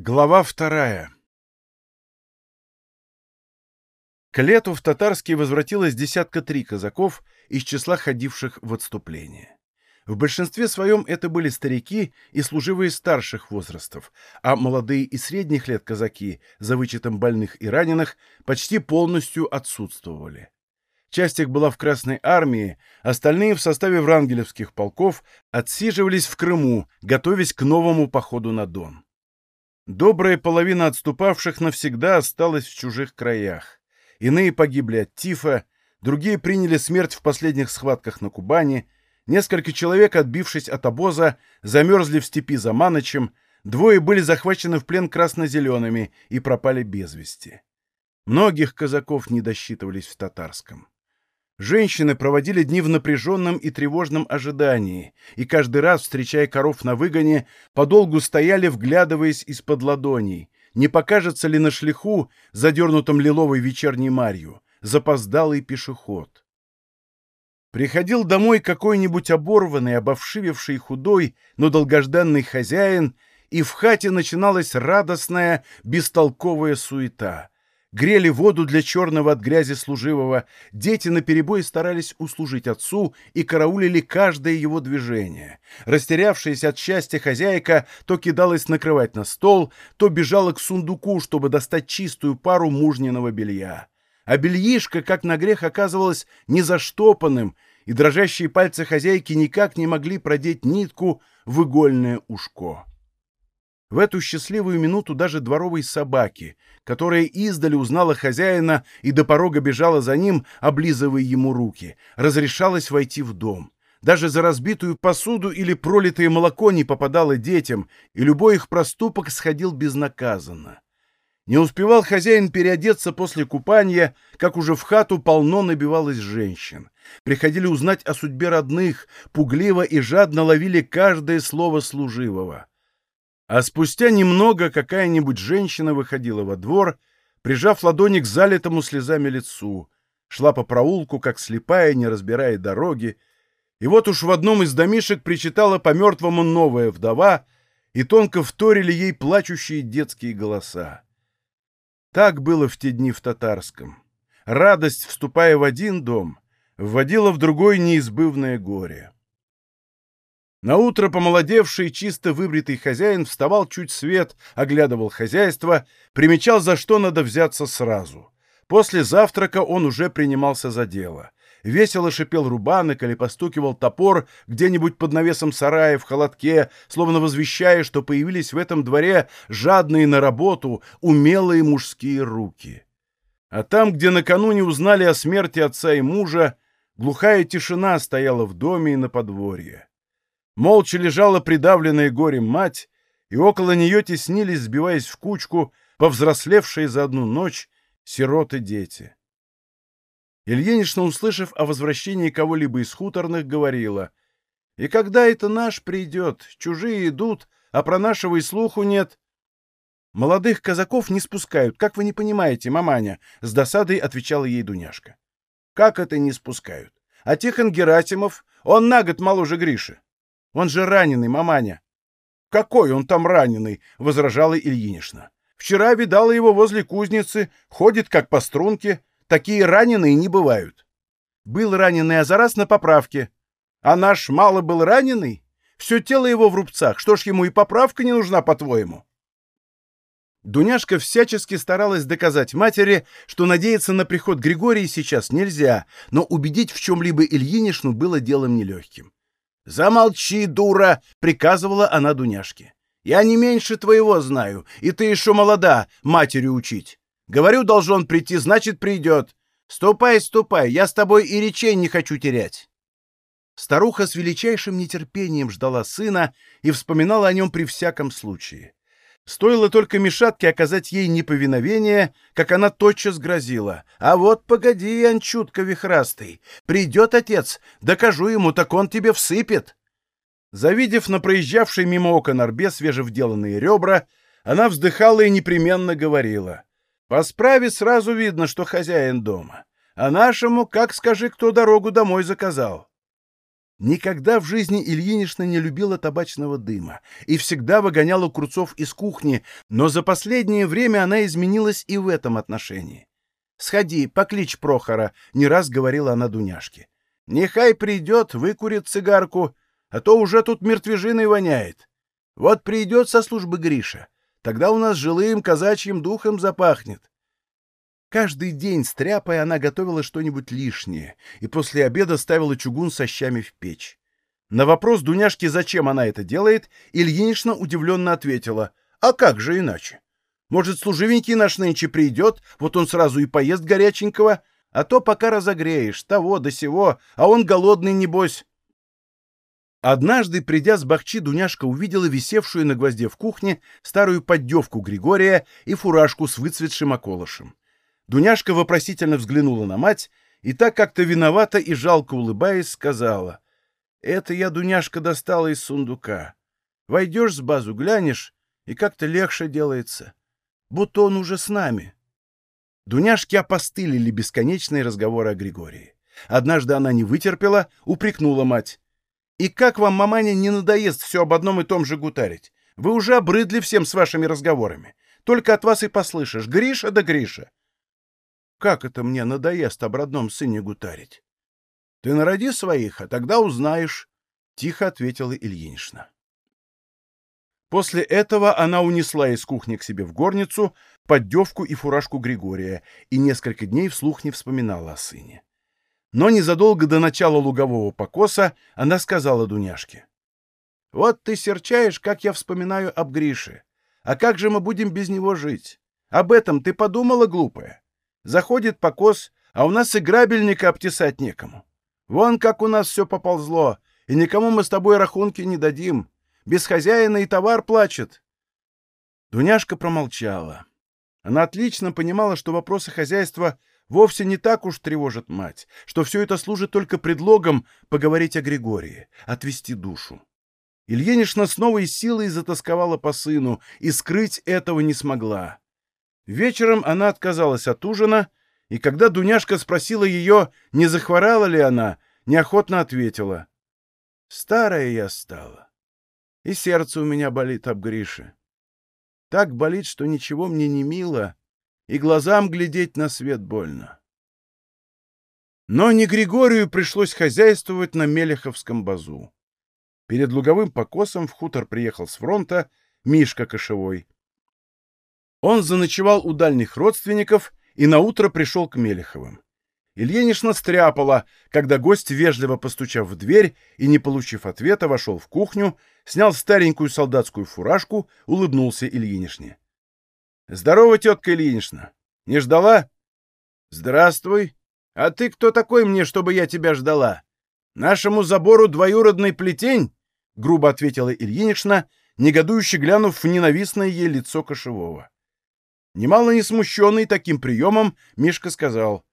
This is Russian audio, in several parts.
Глава вторая К лету в Татарский возвратилось десятка три казаков из числа ходивших в отступление. В большинстве своем это были старики и служивые старших возрастов, а молодые и средних лет казаки, за вычетом больных и раненых, почти полностью отсутствовали. Часть их была в Красной армии, остальные в составе врангелевских полков отсиживались в Крыму, готовясь к новому походу на Дон. Добрая половина отступавших навсегда осталась в чужих краях. Иные погибли от тифа, другие приняли смерть в последних схватках на Кубани, несколько человек, отбившись от обоза, замерзли в степи за Маночем, двое были захвачены в плен красно-зелеными и пропали без вести. Многих казаков не досчитывались в татарском. Женщины проводили дни в напряженном и тревожном ожидании, и каждый раз, встречая коров на выгоне, подолгу стояли, вглядываясь из-под ладоней, не покажется ли на шлиху, задернутом лиловой вечерней марью, запоздалый пешеход. Приходил домой какой-нибудь оборванный, обовшивевший худой, но долгожданный хозяин, и в хате начиналась радостная, бестолковая суета — грели воду для черного от грязи служивого, дети наперебой старались услужить отцу и караулили каждое его движение. Растерявшаяся от счастья хозяйка то кидалась накрывать на стол, то бежала к сундуку, чтобы достать чистую пару мужниного белья. А бельишко, как на грех, оказывалось незаштопанным, и дрожащие пальцы хозяйки никак не могли продеть нитку в игольное ушко. В эту счастливую минуту даже дворовой собаки, которая издали узнала хозяина и до порога бежала за ним, облизывая ему руки, разрешалась войти в дом. Даже за разбитую посуду или пролитое молоко не попадало детям, и любой их проступок сходил безнаказанно. Не успевал хозяин переодеться после купания, как уже в хату полно набивалось женщин. Приходили узнать о судьбе родных, пугливо и жадно ловили каждое слово служивого. А спустя немного какая-нибудь женщина выходила во двор, прижав ладони к залитому слезами лицу, шла по проулку, как слепая, не разбирая дороги, и вот уж в одном из домишек причитала по мертвому новая вдова, и тонко вторили ей плачущие детские голоса. Так было в те дни в Татарском. Радость, вступая в один дом, вводила в другой неизбывное горе. Наутро помолодевший, чисто выбритый хозяин вставал чуть свет, оглядывал хозяйство, примечал, за что надо взяться сразу. После завтрака он уже принимался за дело. Весело шипел рубанок или постукивал топор где-нибудь под навесом сарая в холодке, словно возвещая, что появились в этом дворе жадные на работу, умелые мужские руки. А там, где накануне узнали о смерти отца и мужа, глухая тишина стояла в доме и на подворье. Молча лежала придавленная горем мать, и около нее теснились, сбиваясь в кучку, повзрослевшие за одну ночь сироты-дети. Ильинична, услышав о возвращении кого-либо из хуторных, говорила, «И когда это наш придет? Чужие идут, а про нашего и слуху нет». «Молодых казаков не спускают, как вы не понимаете, маманя?» — с досадой отвечала ей Дуняшка. «Как это не спускают? А Тихон Герасимов, он на год моложе Гриши. Он же раненый, маманя. Какой он там раненый? возражала Ильинична. Вчера видала его возле кузницы, ходит как по струнке. Такие раненые не бывают. Был раненый, а зараз на поправке. А наш мало был раненый? Все тело его в рубцах. Что ж ему и поправка не нужна, по-твоему? Дуняшка всячески старалась доказать матери, что надеяться на приход Григория сейчас нельзя, но убедить в чем-либо Ильинишну было делом нелегким. «Замолчи, дура!» — приказывала она Дуняшке. «Я не меньше твоего знаю, и ты еще молода матерью учить. Говорю, должен прийти, значит, придет. Ступай, ступай, я с тобой и речей не хочу терять». Старуха с величайшим нетерпением ждала сына и вспоминала о нем при всяком случае. Стоило только Мишатке оказать ей неповиновение, как она тотчас грозила. «А вот погоди, Анчутка вихрастый, придет отец, докажу ему, так он тебе всыпет!» Завидев на проезжавшей мимо окон орбе свежевделанные ребра, она вздыхала и непременно говорила. «По справе сразу видно, что хозяин дома, а нашему, как скажи, кто дорогу домой заказал». Никогда в жизни Ильинична не любила табачного дыма и всегда выгоняла курцов из кухни, но за последнее время она изменилась и в этом отношении. «Сходи, покличь Прохора», — не раз говорила она Дуняшке. «Нехай придет, выкурит цигарку, а то уже тут мертвежиной воняет. Вот придет со службы Гриша, тогда у нас жилым казачьим духом запахнет. Каждый день, стряпая, она готовила что-нибудь лишнее и после обеда ставила чугун со щами в печь. На вопрос Дуняшки, зачем она это делает, Ильинична удивленно ответила, «А как же иначе? Может, служивенький наш нынче придет, вот он сразу и поест горяченького, а то пока разогреешь, того до сего, а он голодный, небось». Однажды, придя с бахчи, Дуняшка увидела висевшую на гвозде в кухне старую поддевку Григория и фуражку с выцветшим околышем. Дуняшка вопросительно взглянула на мать и так как-то виновата и жалко улыбаясь сказала. «Это я, Дуняшка, достала из сундука. Войдешь с базу, глянешь, и как-то легче делается. Будто он уже с нами». Дуняшки опостылили бесконечные разговоры о Григории. Однажды она не вытерпела, упрекнула мать. «И как вам, маманя, не надоест все об одном и том же гутарить? Вы уже обрыдли всем с вашими разговорами. Только от вас и послышишь. Гриша да Гриша. Как это мне надоест об родном сыне гутарить? — Ты народи своих, а тогда узнаешь, — тихо ответила Ильинична. После этого она унесла из кухни к себе в горницу поддевку и фуражку Григория и несколько дней вслух не вспоминала о сыне. Но незадолго до начала лугового покоса она сказала Дуняшке. — Вот ты серчаешь, как я вспоминаю об Грише. А как же мы будем без него жить? Об этом ты подумала, глупая? Заходит покос, а у нас и грабельника обтесать некому. Вон как у нас все поползло, и никому мы с тобой рахунки не дадим. Без хозяина и товар плачет. Дуняшка промолчала. Она отлично понимала, что вопросы хозяйства вовсе не так уж тревожат мать, что все это служит только предлогом поговорить о Григории, отвести душу. Ильинична с новой силой затасковала по сыну и скрыть этого не смогла. Вечером она отказалась от ужина, и когда Дуняшка спросила ее, не захворала ли она, неохотно ответила. «Старая я стала, и сердце у меня болит об Грише. Так болит, что ничего мне не мило, и глазам глядеть на свет больно». Но не Григорию пришлось хозяйствовать на Мелеховском базу. Перед луговым покосом в хутор приехал с фронта Мишка Кошевой. Он заночевал у дальних родственников и наутро пришел к Мелеховым. Ильинична стряпала, когда гость, вежливо постучав в дверь и не получив ответа, вошел в кухню, снял старенькую солдатскую фуражку, улыбнулся Ильинишне. — Здорово, тетка Ильинична. Не ждала? — Здравствуй. А ты кто такой мне, чтобы я тебя ждала? Нашему забору двоюродный плетень? — грубо ответила Ильинична, негодующе глянув в ненавистное ей лицо кошевого. Немало не смущенный таким приемом, Мишка сказал.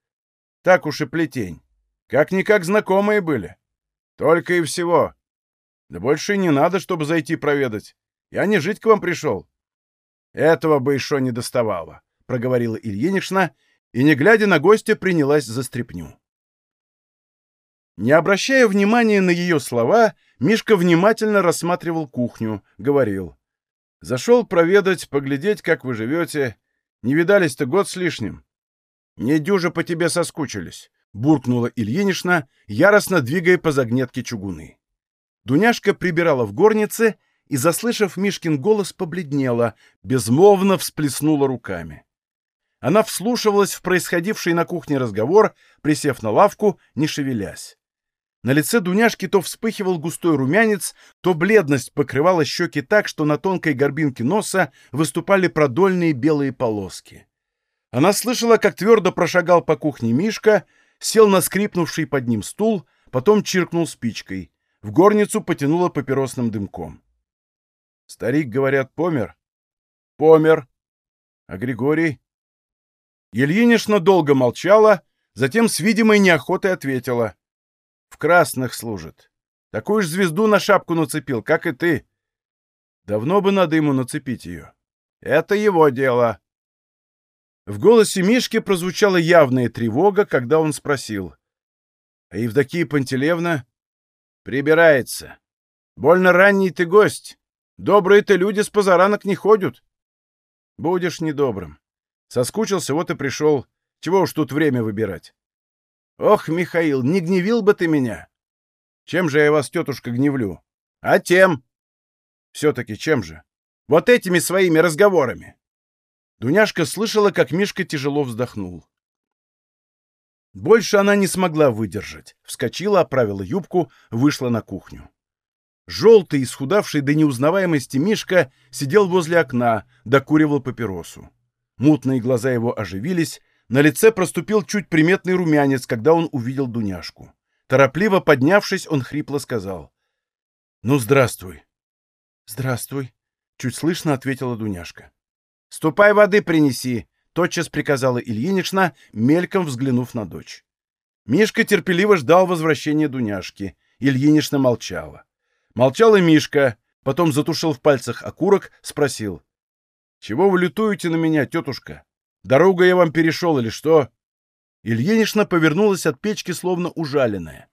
Так уж и плетень. Как-никак знакомые были. Только и всего. Да больше и не надо, чтобы зайти проведать. Я не жить к вам пришел. Этого бы еще не доставало, — проговорила Ильинична, и, не глядя на гостя, принялась за стряпню. Не обращая внимания на ее слова, Мишка внимательно рассматривал кухню, говорил. «Зашел проведать, поглядеть, как вы живете, не видались-то год с лишним. Не дюже по тебе соскучились, — буркнула Ильинична, яростно двигая по загнетке чугуны. Дуняшка прибирала в горнице и, заслышав Мишкин голос, побледнела, безмолвно всплеснула руками. Она вслушивалась в происходивший на кухне разговор, присев на лавку, не шевелясь. На лице Дуняшки то вспыхивал густой румянец, то бледность покрывала щеки так, что на тонкой горбинке носа выступали продольные белые полоски. Она слышала, как твердо прошагал по кухне Мишка, сел на скрипнувший под ним стул, потом чиркнул спичкой. В горницу потянуло папиросным дымком. Старик, говорят, помер? Помер. А Григорий? Ельинишна долго молчала, затем с видимой неохотой ответила — в красных служит. Такую ж звезду на шапку нацепил, как и ты. Давно бы надо ему нацепить ее. Это его дело. В голосе Мишки прозвучала явная тревога, когда он спросил. — А Евдокия Пантелеевна? Прибирается. Больно ранний ты гость. Добрые-то люди с позаранок не ходят. Будешь недобрым. Соскучился, вот и пришел. Чего уж тут время выбирать. Ох, Михаил, не гневил бы ты меня. Чем же я вас, тетушка, гневлю? А тем. Все-таки чем же? Вот этими своими разговорами. Дуняшка слышала, как Мишка тяжело вздохнул. Больше она не смогла выдержать. Вскочила, оправила юбку, вышла на кухню. Желтый, исхудавший до неузнаваемости Мишка сидел возле окна, докуривал папиросу. Мутные глаза его оживились, на лице проступил чуть приметный румянец, когда он увидел Дуняшку. Торопливо поднявшись, он хрипло сказал. — Ну, здравствуй. — Здравствуй, — чуть слышно ответила Дуняшка. — Ступай воды принеси, — тотчас приказала Ильинична, мельком взглянув на дочь. Мишка терпеливо ждал возвращения Дуняшки. Ильинична молчала. Молчал и Мишка, потом затушил в пальцах окурок, спросил. — Чего вы лютуете на меня, тетушка? Дорогу я вам перешел или что? Ильинична повернулась от печки, словно ужаленная.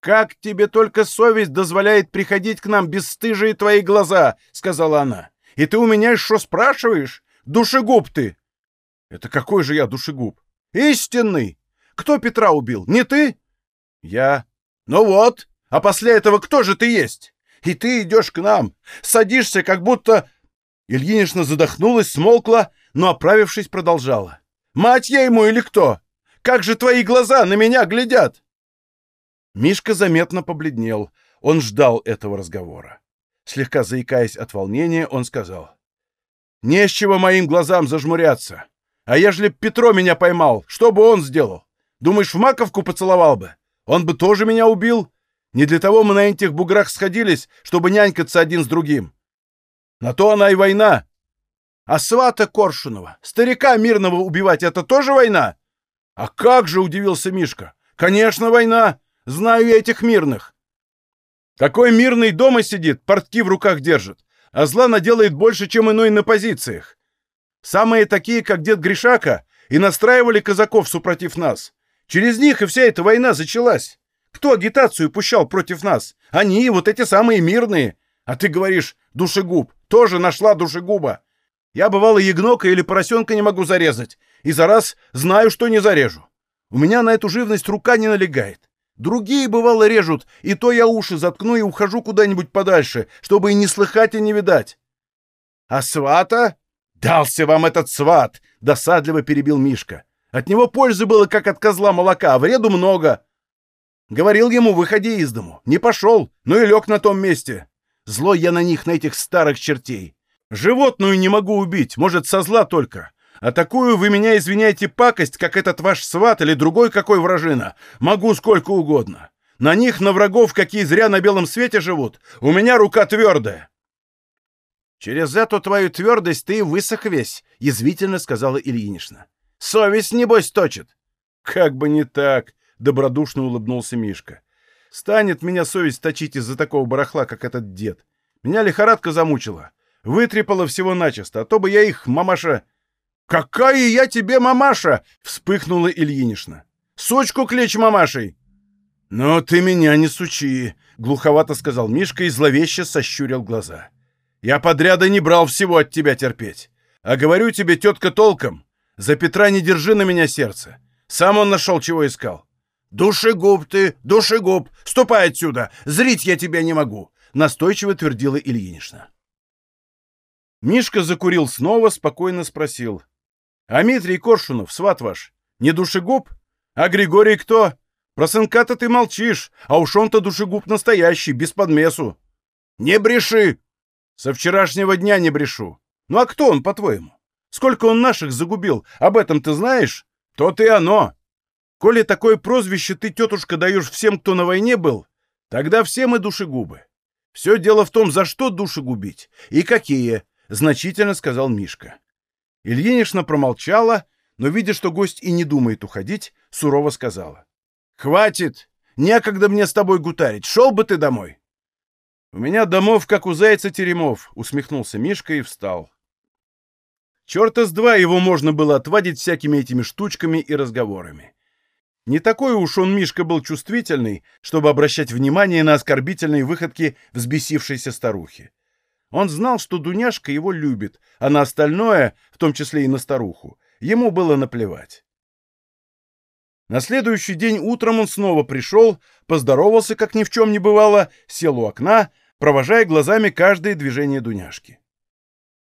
«Как тебе только совесть дозволяет приходить к нам, бесстыжие твои глаза!» — сказала она. «И ты у меня что спрашиваешь? Душегуб ты!» «Это какой же я душегуб?» «Истинный! Кто Петра убил? Не ты?» «Я». «Ну вот! А после этого кто же ты есть? И ты идешь к нам, садишься, как будто...» Ильинична задохнулась, смолкла, но, оправившись, продолжала. «Мать я ему или кто? Как же твои глаза на меня глядят?» Мишка заметно побледнел. Он ждал этого разговора. Слегка заикаясь от волнения, он сказал. «Не с чего моим глазам зажмуряться. А ежели Петро меня поймал, что бы он сделал? Думаешь, в маковку поцеловал бы? Он бы тоже меня убил? Не для того мы на этих буграх сходились, чтобы нянькаться один с другим. На то она и война. А свата Коршунова, старика мирного убивать — это тоже война? А как же, — удивился Мишка. Конечно, война. Знаю я этих мирных. Какой мирный дома сидит, портки в руках держит, а зла наделает больше, чем иной на позициях. Самые такие, как дед Гришака, и настраивали казаков супротив нас. Через них и вся эта война началась. Кто агитацию пущал против нас? Они, вот эти самые мирные. А ты говоришь, душегуб, тоже нашла душегуба. Я, бывало, ягнока или поросенка не могу зарезать, и за раз знаю, что не зарежу. У меня на эту живность рука не налегает. Другие, бывало, режут, и то я уши заткну и ухожу куда-нибудь подальше, чтобы и не слыхать, и не видать. А свата? Дался вам этот сват, досадливо перебил Мишка. От него пользы было, как от козла молока, а вреду много. Говорил ему, выходи из дому. Не пошел, ну и лег на том месте. Злой я на них, на этих старых чертей. Животную не могу убить, может, со зла только. А такую вы меня извиняете пакость, как этот ваш сват или другой какой вражина. Могу сколько угодно. На них, на врагов, какие зря на белом свете живут, у меня рука твердая. Через эту твою твердость ты высох весь, — язвительно сказала Ильинична. Совесть, небось, точит. Как бы не так, — добродушно улыбнулся Мишка. Станет меня совесть точить из-за такого барахла, как этот дед. Меня лихорадка замучила. Вытрепала всего начисто, а то бы я их, мамаша, «Какая я тебе мамаша!» — вспыхнула Ильинична. «Сучку клечь мамашей!» «Но ты меня не сучи!» — глуховато сказал Мишка и зловеще сощурил глаза. «Я подряда не брал всего от тебя терпеть. А говорю тебе, тетка, толком. За Петра не держи на меня сердце. Сам он нашел, чего искал. «Душегуб ты, душегуб! Ступай отсюда! Зрить я тебя не могу!» — настойчиво твердила Ильинична. Мишка закурил снова, спокойно спросил. А Митрий Коршунов, сват ваш, не душегуб? А Григорий кто? Про сынка-то ты молчишь, а уж он-то душегуб настоящий, без подмесу. Не бреши! Со вчерашнего дня не брешу. Ну а кто он, по-твоему? Сколько он наших загубил, об этом ты знаешь? То ты оно. Коли такое прозвище ты, тетушка, даешь всем, кто на войне был, тогда все мы душегубы. Все дело в том, за что души губить и какие, — значительно сказал Мишка. Ильинична промолчала, но, видя, что гость и не думает уходить, сурово сказала. «Хватит! Некогда мне с тобой гутарить. Шел бы ты домой!» «У меня домов, как у зайца теремов», — усмехнулся Мишка и встал. Черта с два его можно было отвадить всякими этими штучками и разговорами. Не такой уж он, Мишка, был чувствительный, чтобы обращать внимание на оскорбительные выходки взбесившейся старухи. Он знал, что Дуняшка его любит, а на остальное, в том числе и на старуху, ему было наплевать. На следующий день утром он снова пришел, поздоровался, как ни в чем не бывало, сел у окна, провожая глазами каждое движение Дуняшки.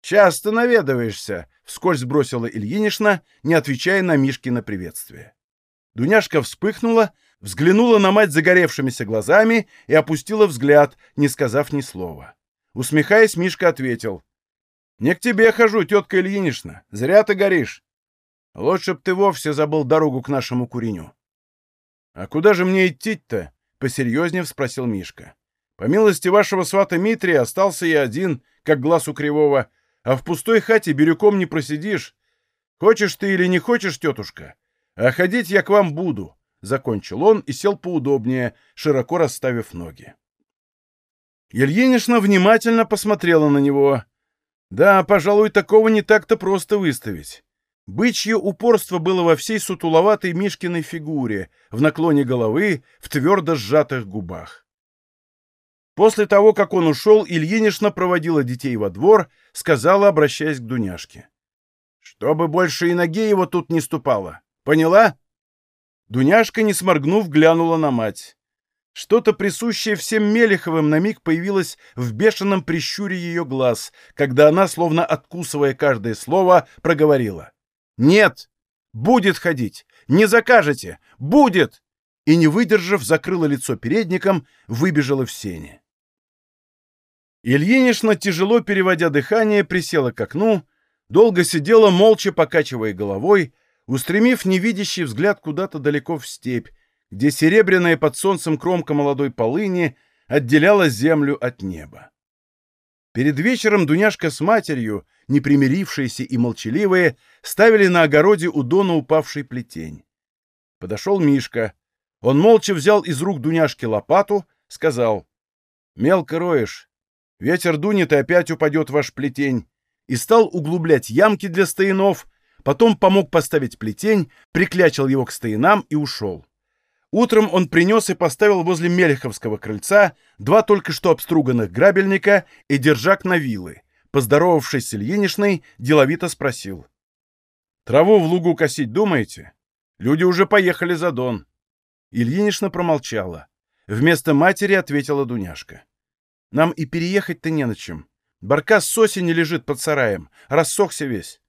«Часто наведываешься», — вскользь бросила Ильинична, не отвечая на Мишкино приветствие. Дуняшка вспыхнула, взглянула на мать загоревшимися глазами и опустила взгляд, не сказав ни слова. Усмехаясь, Мишка ответил. «Не к тебе хожу, тетка Ильинична. Зря ты горишь. Лучше б ты вовсе забыл дорогу к нашему куреню». «А куда же мне идти-то?» — посерьезнее спросил Мишка. «По милости вашего свата Митрия остался я один, как глаз у кривого, а в пустой хате бирюком не просидишь. Хочешь ты или не хочешь, тетушка, а ходить я к вам буду», — закончил он и сел поудобнее, широко расставив ноги. Ельенишна внимательно посмотрела на него. Да, пожалуй, такого не так-то просто выставить. Бычье упорство было во всей сутуловатой Мишкиной фигуре, в наклоне головы, в твердо сжатых губах. После того, как он ушел, Ильинишна проводила детей во двор, сказала, обращаясь к Дуняшке. «Чтобы больше и ноги его тут не ступало. Поняла?» Дуняшка, не сморгнув, глянула на мать. Что-то присущее всем Мелеховым на миг появилось в бешеном прищуре ее глаз, когда она, словно откусывая каждое слово, проговорила. «Нет! Будет ходить! Не закажете! Будет!» И, не выдержав, закрыла лицо передником, выбежала в сене. Ильинична, тяжело переводя дыхание, присела к окну, долго сидела, молча покачивая головой, устремив невидящий взгляд куда-то далеко в степь, где серебряная под солнцем кромка молодой полыни отделяла землю от неба. Перед вечером Дуняшка с матерью, непримирившиеся и молчаливые, ставили на огороде у Дона упавший плетень. Подошел Мишка. Он молча взял из рук Дуняшки лопату, сказал, «Мелко роешь. Ветер дунет, и опять упадет ваш плетень». И стал углублять ямки для стоянов, потом помог поставить плетень, приклячил его к стоянам и ушел. Утром он принес и поставил возле Мелеховского крыльца два только что обструганных грабельника и держак на вилы. Поздоровавшись с Ильиничной, деловито спросил. «Траву в лугу косить думаете? Люди уже поехали за Дон». Ильинична промолчала. Вместо матери ответила Дуняшка. «Нам и переехать-то не на чем. Баркас с осени лежит под сараем, рассохся весь».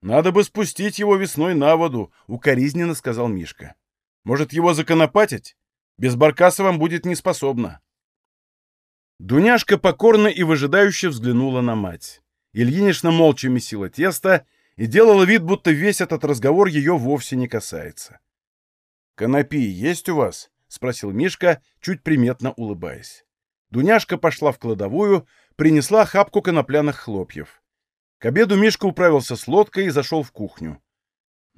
«Надо бы спустить его весной на воду», — укоризненно сказал Мишка. Может, его законопатить? Без Баркаса вам будет неспособна. Дуняшка покорно и выжидающе взглянула на мать. Ильинична молча месила тесто и делала вид, будто весь этот разговор ее вовсе не касается. «Конопи есть у вас?» — спросил Мишка, чуть приметно улыбаясь. Дуняшка пошла в кладовую, принесла хапку конопляных хлопьев. К обеду Мишка управился с лодкой и зашел в кухню.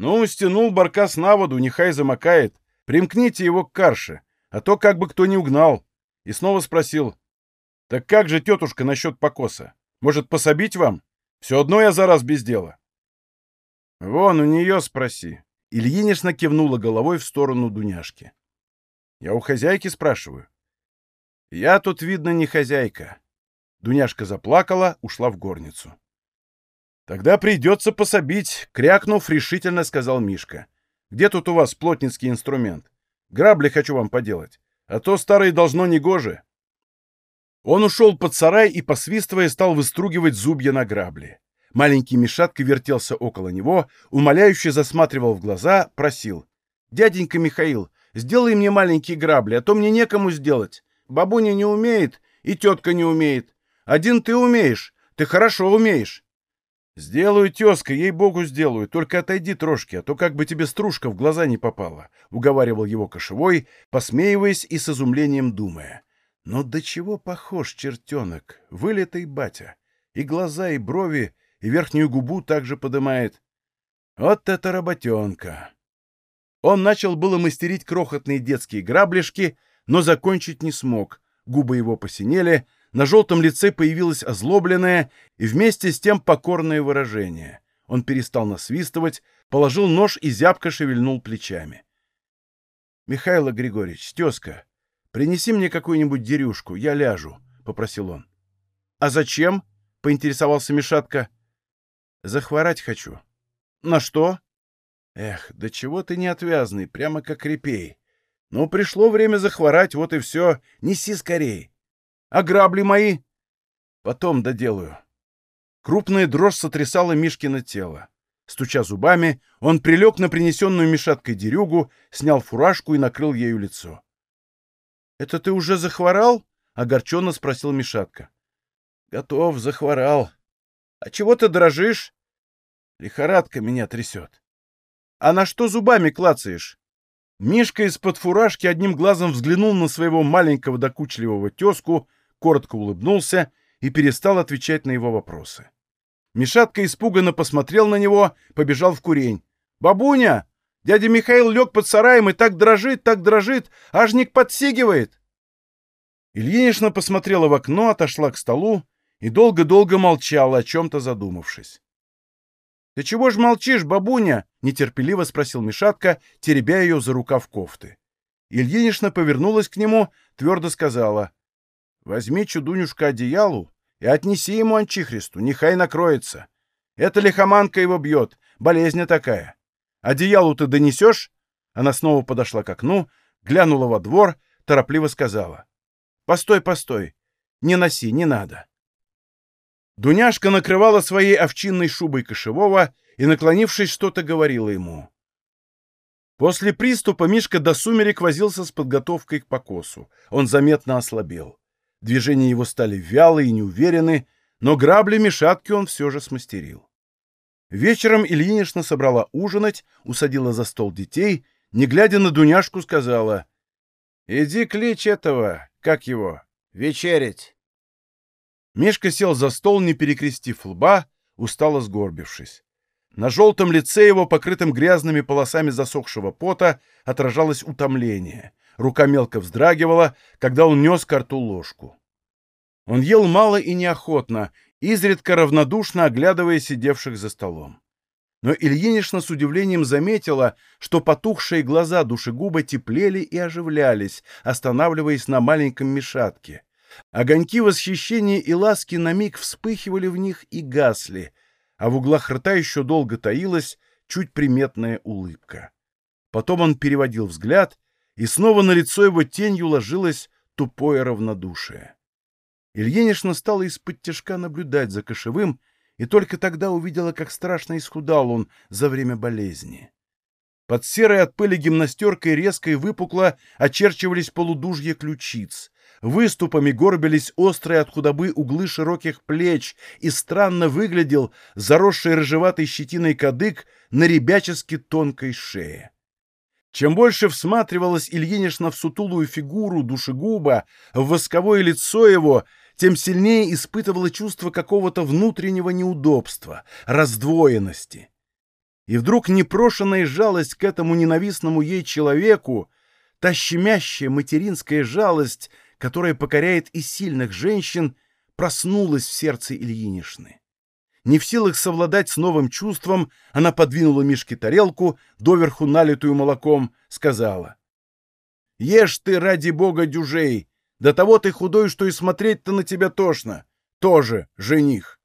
«Ну, стянул баркас на воду, нехай замокает. Примкните его к карше, а то как бы кто не угнал. И снова спросил. Так как же, тетушка, насчет покоса? Может, пособить вам? Все одно я за раз без дела. Вон, у нее спроси. Ильинична кивнула головой в сторону Дуняшки. Я у хозяйки спрашиваю. Я тут, видно, не хозяйка. Дуняшка заплакала, ушла в горницу. Тогда придется пособить, крякнув, решительно сказал Мишка. Где тут у вас плотницкий инструмент? Грабли хочу вам поделать, а то старые должно негоже». Он ушел под сарай и, посвистывая, стал выстругивать зубья на грабли. Маленький Мишатка вертелся около него, умоляюще засматривал в глаза, просил. «Дяденька Михаил, сделай мне маленькие грабли, а то мне некому сделать. Бабуня не умеет, и тетка не умеет. Один ты умеешь, ты хорошо умеешь. «Сделаю, тезка, ей-богу, сделаю, только отойди трошки, а то как бы тебе стружка в глаза не попала», — уговаривал его кошевой, посмеиваясь и с изумлением думая. «Но до чего похож чертенок, вылитый батя, и глаза, и брови, и верхнюю губу также подымает. Вот это работенка!» Он начал было мастерить крохотные детские граблишки, но закончить не смог, губы его посинели, — на желтом лице появилось озлобленное и вместе с тем покорное выражение. Он перестал насвистывать, положил нож и зябко шевельнул плечами. Михаил Григорьевич, тезка, принеси мне какую-нибудь дерюшку, я ляжу, — попросил он. — А зачем? — поинтересовался Мишатка. — Захворать хочу. — На что? — Эх, да чего ты неотвязный, прямо как репей. Ну, пришло время захворать, вот и все. Неси скорей. А грабли мои? Потом доделаю. Крупная дрожь сотрясала Мишкино тело. Стуча зубами, он прилег на принесенную мешаткой дерюгу, снял фуражку и накрыл ею лицо. — Это ты уже захворал? — огорченно спросил Мишатка. — Готов, захворал. — А чего ты дрожишь? — Лихорадка меня трясет. — А на что зубами клацаешь? Мишка из-под фуражки одним глазом взглянул на своего маленького докучливого тезку, коротко улыбнулся и перестал отвечать на его вопросы. Мишатка испуганно посмотрел на него, побежал в курень. «Бабуня! Дядя Михаил лег под сараем и так дрожит, так дрожит, ажник подсигивает!» Ильинична посмотрела в окно, отошла к столу и долго-долго молчала, о чем-то задумавшись. «Ты чего ж молчишь, бабуня?» — нетерпеливо спросил Мишатка, теребя ее за рукав кофты. Ильинична повернулась к нему, твердо сказала. «Возьми чудунюшка одеялу и отнеси ему Анчихристу, нехай накроется. Эта лихоманка его бьет, болезнь такая. Одеялу ты донесешь?» Она снова подошла к окну, глянула во двор, торопливо сказала. «Постой, постой, не носи, не надо». Дуняшка накрывала своей овчинной шубой кошевого и, наклонившись, что-то говорила ему. После приступа Мишка до сумерек возился с подготовкой к покосу. Он заметно ослабел. Движения его стали вялые и неуверены, но грабли мешатки он все же смастерил. Вечером Ильинична собрала ужинать, усадила за стол детей, не глядя на Дуняшку, сказала, «Иди клич этого, как его, вечерить». Мишка сел за стол, не перекрестив лба, устало сгорбившись. На желтом лице его, покрытым грязными полосами засохшего пота, отражалось утомление. Рука мелко вздрагивала, когда он нес к рту ложку. Он ел мало и неохотно, изредка равнодушно оглядывая сидевших за столом. Но Ильинична с удивлением заметила, что потухшие глаза душегуба теплели и оживлялись, останавливаясь на маленьком мешатке. Огоньки восхищения и ласки на миг вспыхивали в них и гасли, а в углах рта еще долго таилась чуть приметная улыбка. Потом он переводил взгляд, и снова на лицо его тенью ложилось тупое равнодушие. Ильинична стала из-под тяжка наблюдать за кошевым, и только тогда увидела, как страшно исхудал он за время болезни. Под серой от пыли гимнастеркой резко и выпукло очерчивались полудужья ключиц, Выступами горбились острые от худобы углы широких плеч, и странно выглядел заросший рыжеватой щетиной кадык на ребячески тонкой шее. Чем больше всматривалась Ильинична в сутулую фигуру душегуба, в восковое лицо его, тем сильнее испытывала чувство какого-то внутреннего неудобства, раздвоенности. И вдруг непрошенная жалость к этому ненавистному ей человеку, та щемящая материнская жалость — которая покоряет и сильных женщин, проснулась в сердце Ильинишны. Не в силах совладать с новым чувством, она подвинула Мишке тарелку, доверху налитую молоком, сказала. «Ешь ты, ради бога, дюжей! До того ты худой, что и смотреть-то на тебя тошно. Тоже жених!»